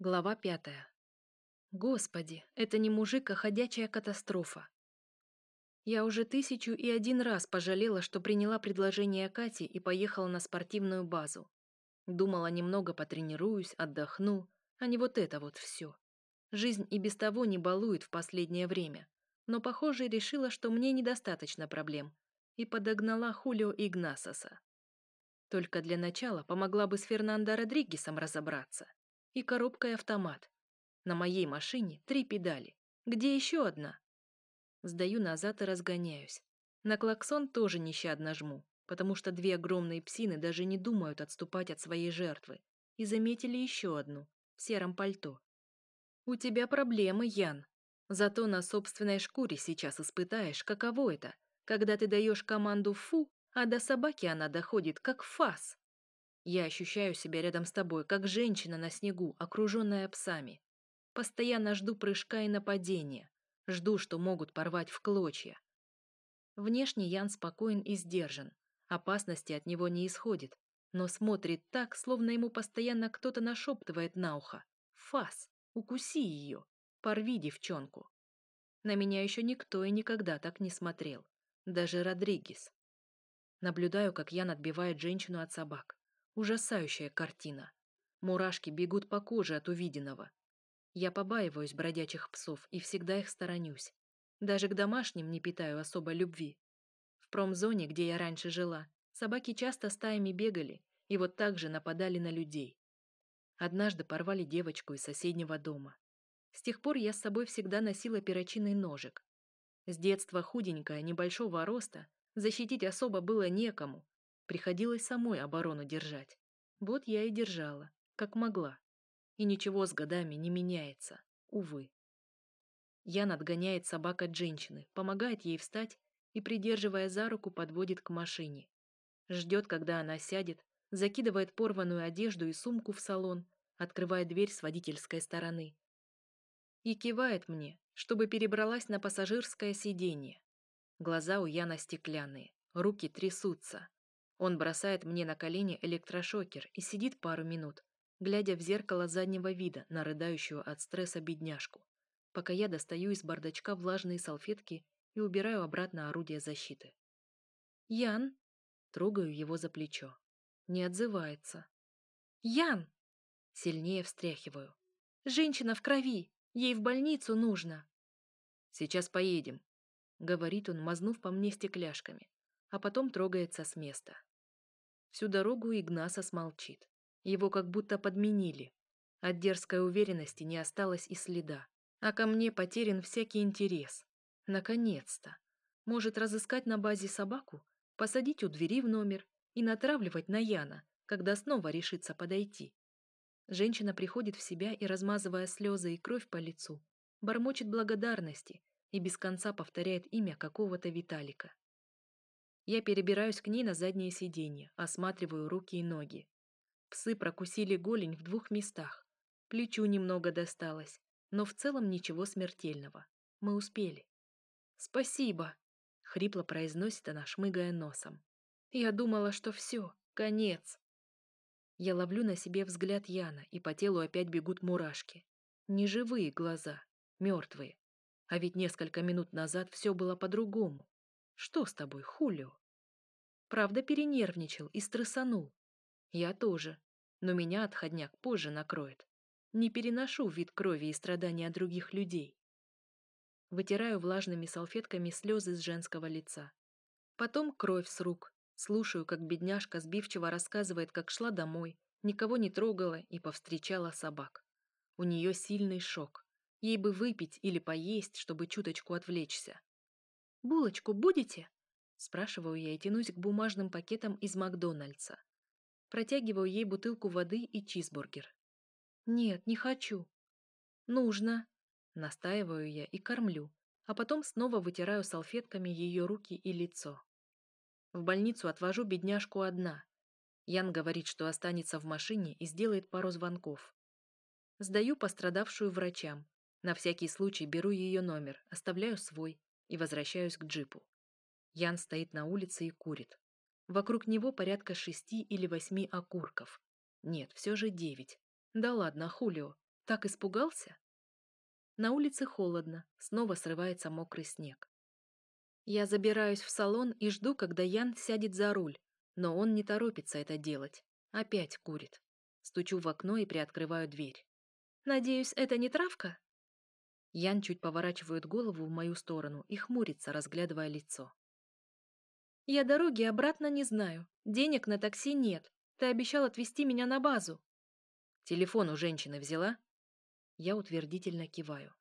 Глава пятая. Господи, это не мужик, а ходячая катастрофа. Я уже тысячу и один раз пожалела, что приняла предложение Кати и поехала на спортивную базу. Думала, немного потренируюсь, отдохну, а не вот это вот все. Жизнь и без того не балует в последнее время, но, похоже, решила, что мне недостаточно проблем, и подогнала Хулио Игнасоса. Только для начала помогла бы с Фернандо Родригесом разобраться и коробкой автомат. На моей машине три педали. Где еще одна? Сдаю назад и разгоняюсь. На клаксон тоже нещадно жму, потому что две огромные псины даже не думают отступать от своей жертвы. И заметили еще одну, в сером пальто. «У тебя проблемы, Ян. Зато на собственной шкуре сейчас испытаешь, каково это, когда ты даешь команду «фу», а до собаки она доходит как фас. Я ощущаю себя рядом с тобой, как женщина на снегу, окруженная псами. Постоянно жду прыжка и нападения. Жду, что могут порвать в клочья. Внешне Ян спокоен и сдержан. Опасности от него не исходит, но смотрит так, словно ему постоянно кто-то нашептывает на ухо. «Фас, укуси ее, порви девчонку». На меня еще никто и никогда так не смотрел. Даже Родригес. Наблюдаю, как Ян отбивает женщину от собак. Ужасающая картина. Мурашки бегут по коже от увиденного. Я побаиваюсь бродячих псов и всегда их сторонюсь. Даже к домашним не питаю особой любви. В промзоне, где я раньше жила, собаки часто стаями бегали и вот так же нападали на людей. Однажды порвали девочку из соседнего дома. С тех пор я с собой всегда носила перочинный ножик. С детства худенькая, небольшого роста, защитить особо было некому, Приходилось самой оборону держать. Вот я и держала, как могла. И ничего с годами не меняется, увы. Ян отгоняет собак от женщины, помогает ей встать и, придерживая за руку, подводит к машине. Ждет, когда она сядет, закидывает порванную одежду и сумку в салон, открывает дверь с водительской стороны. И кивает мне, чтобы перебралась на пассажирское сиденье. Глаза у Яна стеклянные, руки трясутся. Он бросает мне на колени электрошокер и сидит пару минут, глядя в зеркало заднего вида на рыдающую от стресса бедняжку, пока я достаю из бардачка влажные салфетки и убираю обратно орудие защиты. «Ян!» Трогаю его за плечо. Не отзывается. «Ян!» Сильнее встряхиваю. «Женщина в крови! Ей в больницу нужно!» «Сейчас поедем», — говорит он, мазнув по мне стекляшками а потом трогается с места. Всю дорогу Игнасос молчит. Его как будто подменили. От дерзкой уверенности не осталось и следа. А ко мне потерян всякий интерес. Наконец-то. Может разыскать на базе собаку, посадить у двери в номер и натравливать на Яна, когда снова решится подойти. Женщина приходит в себя и, размазывая слезы и кровь по лицу, бормочет благодарности и без конца повторяет имя какого-то Виталика. Я перебираюсь к ней на заднее сиденье, осматриваю руки и ноги. Псы прокусили голень в двух местах. Плечу немного досталось, но в целом ничего смертельного. Мы успели. «Спасибо!» — хрипло произносит она, шмыгая носом. «Я думала, что все, конец!» Я ловлю на себе взгляд Яна, и по телу опять бегут мурашки. Неживые глаза, мертвые. А ведь несколько минут назад все было по-другому. Что с тобой, Хулио? Правда, перенервничал и стрессанул. Я тоже, но меня отходняк позже накроет. Не переношу вид крови и страдания других людей. Вытираю влажными салфетками слезы с женского лица. Потом кровь с рук. Слушаю, как бедняжка сбивчиво рассказывает, как шла домой, никого не трогала и повстречала собак. У нее сильный шок. Ей бы выпить или поесть, чтобы чуточку отвлечься. «Булочку будете?» Спрашиваю я и тянусь к бумажным пакетам из Макдональдса. Протягиваю ей бутылку воды и чизбургер. «Нет, не хочу». «Нужно». Настаиваю я и кормлю, а потом снова вытираю салфетками ее руки и лицо. В больницу отвожу бедняжку одна. Ян говорит, что останется в машине и сделает пару звонков. Сдаю пострадавшую врачам. На всякий случай беру ее номер, оставляю свой, и возвращаюсь к джипу. Ян стоит на улице и курит. Вокруг него порядка шести или восьми окурков. Нет, все же девять. Да ладно, Хулио, Так испугался? На улице холодно, снова срывается мокрый снег. Я забираюсь в салон и жду, когда Ян сядет за руль, но он не торопится это делать. Опять курит. Стучу в окно и приоткрываю дверь. «Надеюсь, это не травка?» Ян чуть поворачивает голову в мою сторону и хмурится, разглядывая лицо. «Я дороги обратно не знаю. Денег на такси нет. Ты обещал отвезти меня на базу». «Телефон у женщины взяла?» Я утвердительно киваю.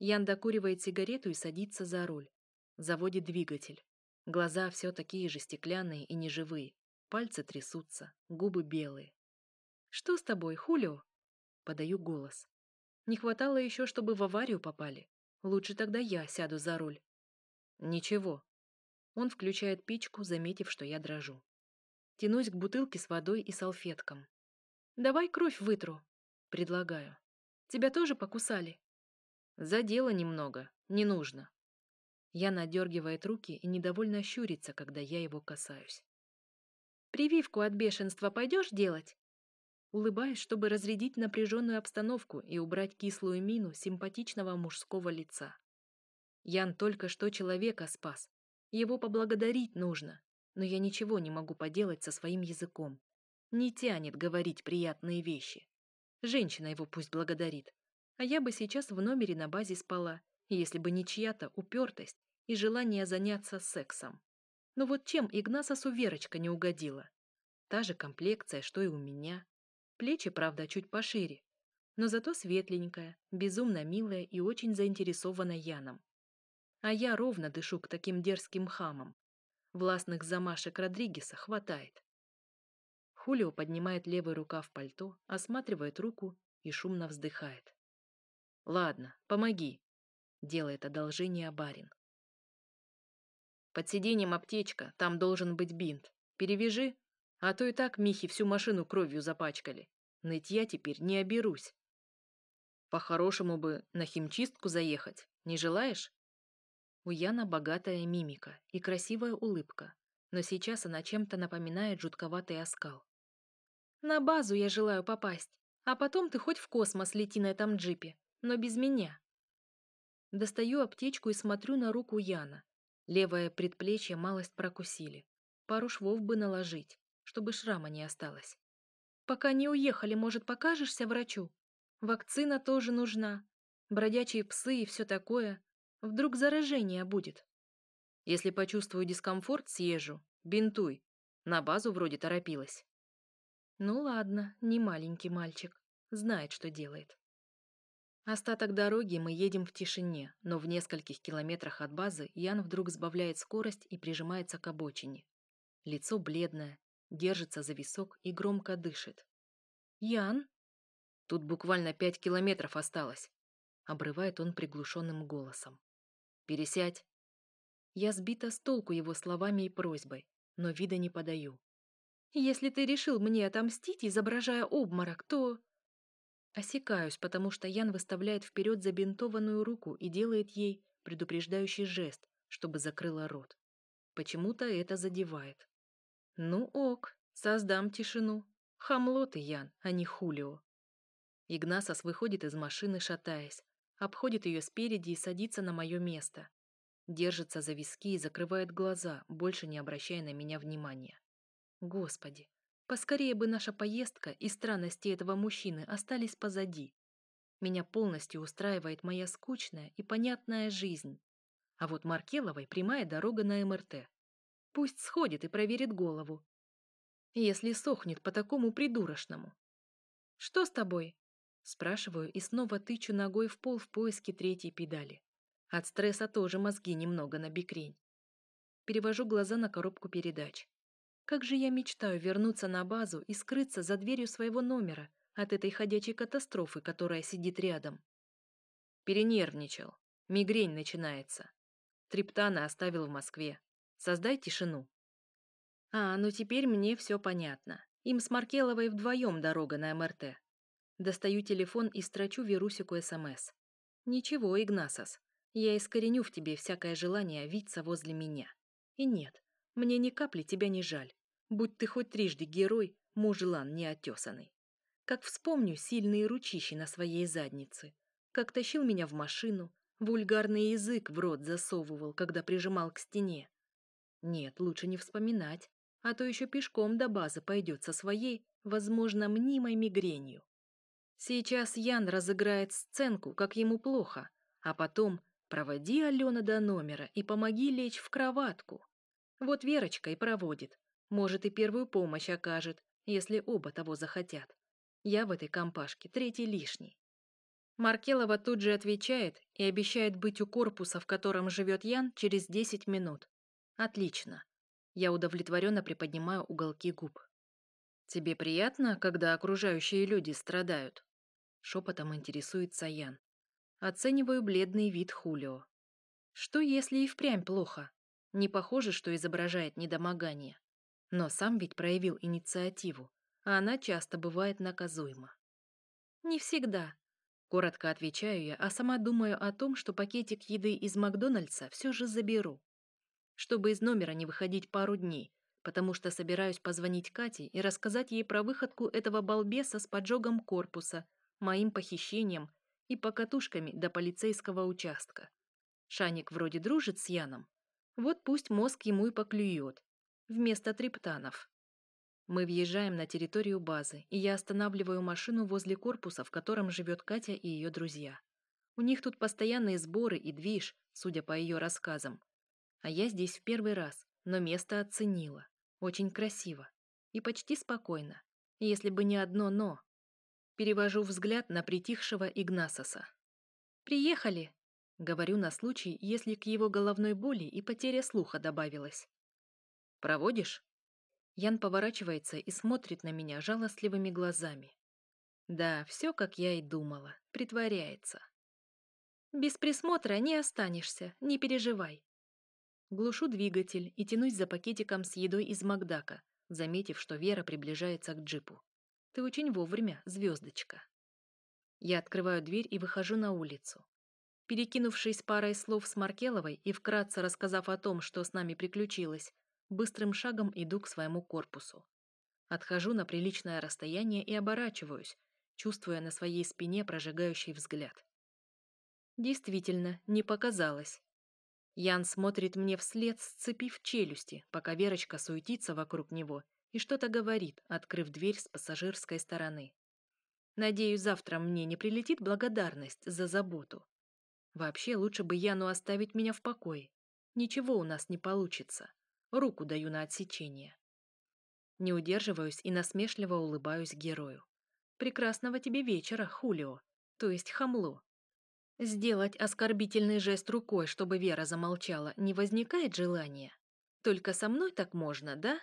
Ян докуривает сигарету и садится за руль. Заводит двигатель. Глаза все такие же стеклянные и неживые. Пальцы трясутся, губы белые. «Что с тобой, Хулио?» Подаю голос. Не хватало еще, чтобы в аварию попали. Лучше тогда я сяду за руль. Ничего. Он включает печку, заметив, что я дрожу. Тянусь к бутылке с водой и салфеткам. Давай кровь вытру. Предлагаю. Тебя тоже покусали? Задело немного. Не нужно. Я надергивает руки и недовольно щурится, когда я его касаюсь. Прививку от бешенства пойдешь делать? Улыбаюсь, чтобы разрядить напряженную обстановку и убрать кислую мину симпатичного мужского лица. Ян только что человека спас. Его поблагодарить нужно, но я ничего не могу поделать со своим языком. Не тянет говорить приятные вещи. Женщина его пусть благодарит. А я бы сейчас в номере на базе спала, если бы не чья-то упертость и желание заняться сексом. Но вот чем Игнасосу Верочка не угодила? Та же комплекция, что и у меня. Плечи, правда, чуть пошире, но зато светленькая, безумно милая и очень заинтересована Яном. А я ровно дышу к таким дерзким хамам. Властных замашек Родригеса хватает. Хулио поднимает левый рукав пальто, осматривает руку и шумно вздыхает. «Ладно, помоги», — делает одолжение барин. «Под сиденьем аптечка, там должен быть бинт. Перевяжи, а то и так Михи всю машину кровью запачкали. Ныть я теперь не оберусь. По-хорошему бы на химчистку заехать. Не желаешь? У Яна богатая мимика и красивая улыбка, но сейчас она чем-то напоминает жутковатый оскал. На базу я желаю попасть, а потом ты хоть в космос лети на этом джипе, но без меня. Достаю аптечку и смотрю на руку Яна. Левое предплечье малость прокусили. Пару швов бы наложить чтобы шрама не осталось. Пока не уехали, может, покажешься врачу? Вакцина тоже нужна. Бродячие псы и все такое. Вдруг заражение будет. Если почувствую дискомфорт, съезжу. Бинтуй. На базу вроде торопилась. Ну ладно, не маленький мальчик. Знает, что делает. Остаток дороги мы едем в тишине, но в нескольких километрах от базы Ян вдруг сбавляет скорость и прижимается к обочине. Лицо бледное, держится за висок и громко дышит. «Ян?» «Тут буквально пять километров осталось», — обрывает он приглушенным голосом. «Пересядь». Я сбита с толку его словами и просьбой, но вида не подаю. «Если ты решил мне отомстить, изображая обморок, то...» Осекаюсь, потому что Ян выставляет вперед забинтованную руку и делает ей предупреждающий жест, чтобы закрыла рот. Почему-то это задевает. Ну ок, создам тишину. Хамло ты, Ян, а не Хулио. Игнасос выходит из машины, шатаясь, обходит ее спереди и садится на мое место. Держится за виски и закрывает глаза, больше не обращая на меня внимания. Господи, поскорее бы наша поездка и странности этого мужчины остались позади. Меня полностью устраивает моя скучная и понятная жизнь. А вот Маркеловой прямая дорога на МРТ. Пусть сходит и проверит голову. Если сохнет по такому придурочному. «Что с тобой?» Спрашиваю и снова тычу ногой в пол в поиске третьей педали. От стресса тоже мозги немного на бикрень. Перевожу глаза на коробку передач. Как же я мечтаю вернуться на базу и скрыться за дверью своего номера от этой ходячей катастрофы, которая сидит рядом. Перенервничал. Мигрень начинается. Триптана оставил в Москве. Создай тишину. А, ну теперь мне все понятно. Им с Маркеловой вдвоем дорога на МРТ. Достаю телефон и строчу Верусику СМС. Ничего, Игнасос, я искореню в тебе всякое желание виться возле меня. И нет, мне ни капли тебя не жаль. Будь ты хоть трижды герой, мужелан неотесанный. Как вспомню сильные ручищи на своей заднице, как тащил меня в машину, вульгарный язык в рот засовывал, когда прижимал к стене. Нет, лучше не вспоминать, а то еще пешком до базы пойдет со своей, возможно, мнимой мигренью. Сейчас Ян разыграет сценку, как ему плохо, а потом проводи Алена до номера и помоги лечь в кроватку. Вот Верочка и проводит, может и первую помощь окажет, если оба того захотят. Я в этой компашке третий лишний. Маркелова тут же отвечает и обещает быть у корпуса, в котором живет Ян, через 10 минут. Отлично. Я удовлетворенно приподнимаю уголки губ. Тебе приятно, когда окружающие люди страдают? Шепотом интересуется Ян. Оцениваю бледный вид Хулио. Что, если и впрямь плохо? Не похоже, что изображает недомогание. Но сам ведь проявил инициативу а она часто бывает наказуема. «Не всегда», — коротко отвечаю я, а сама думаю о том, что пакетик еды из Макдональдса все же заберу. Чтобы из номера не выходить пару дней, потому что собираюсь позвонить Кате и рассказать ей про выходку этого балбеса с поджогом корпуса, моим похищением и покатушками до полицейского участка. Шаник вроде дружит с Яном. Вот пусть мозг ему и поклюет. Вместо триптанов. Мы въезжаем на территорию базы, и я останавливаю машину возле корпуса, в котором живет Катя и ее друзья. У них тут постоянные сборы и движ, судя по ее рассказам. А я здесь в первый раз, но место оценила. Очень красиво. И почти спокойно. Если бы не одно «но». Перевожу взгляд на притихшего Игнасоса. «Приехали!» — говорю на случай, если к его головной боли и потеря слуха добавилась. «Проводишь?» Ян поворачивается и смотрит на меня жалостливыми глазами. Да, все, как я и думала, притворяется. Без присмотра не останешься, не переживай. Глушу двигатель и тянусь за пакетиком с едой из Макдака, заметив, что Вера приближается к джипу. Ты очень вовремя, звездочка. Я открываю дверь и выхожу на улицу. Перекинувшись парой слов с Маркеловой и вкратце рассказав о том, что с нами приключилось, быстрым шагом иду к своему корпусу. Отхожу на приличное расстояние и оборачиваюсь, чувствуя на своей спине прожигающий взгляд. Действительно, не показалось. Ян смотрит мне вслед, сцепив челюсти, пока Верочка суетится вокруг него и что-то говорит, открыв дверь с пассажирской стороны. Надеюсь, завтра мне не прилетит благодарность за заботу. Вообще, лучше бы Яну оставить меня в покое. Ничего у нас не получится. Руку даю на отсечение. Не удерживаюсь и насмешливо улыбаюсь герою. Прекрасного тебе вечера, Хулио, то есть хамло. Сделать оскорбительный жест рукой, чтобы Вера замолчала, не возникает желания? Только со мной так можно, да?